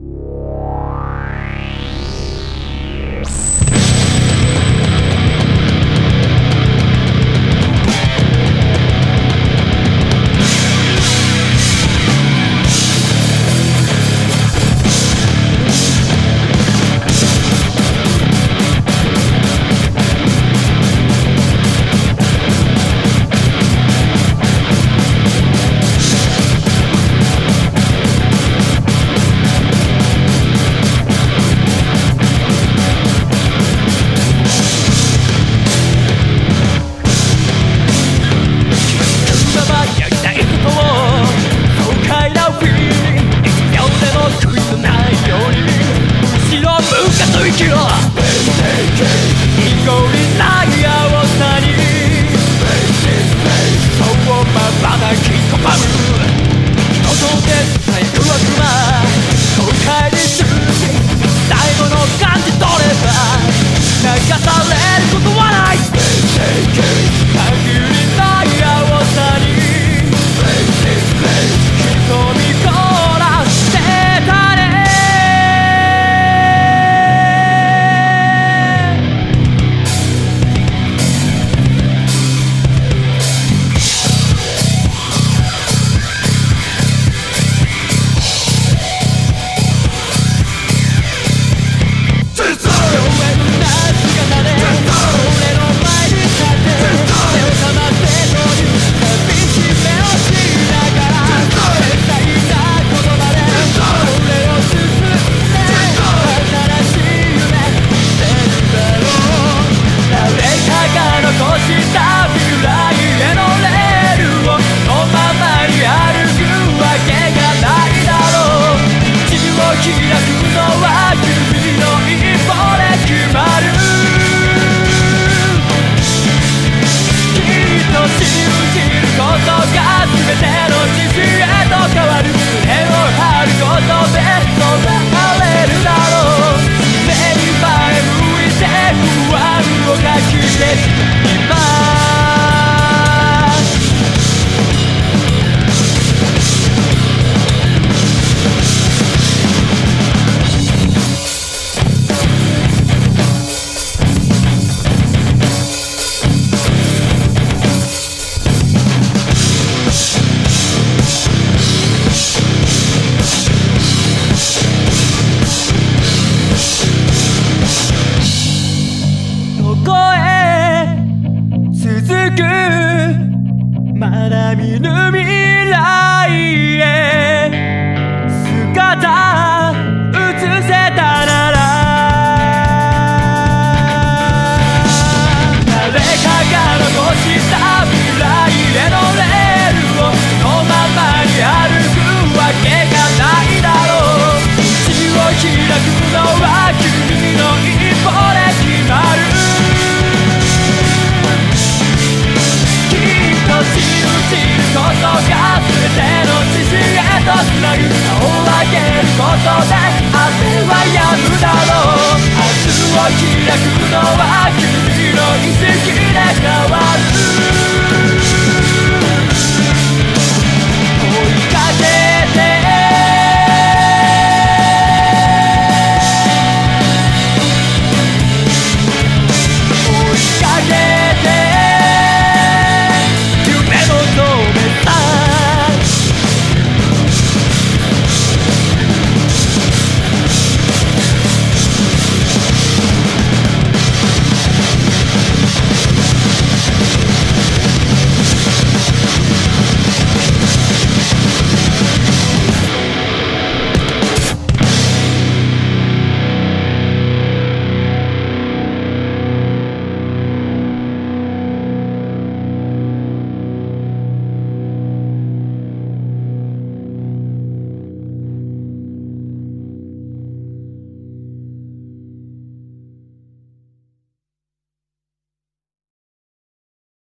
you 最後の感じ取れば流されることはない。全ての自信 yine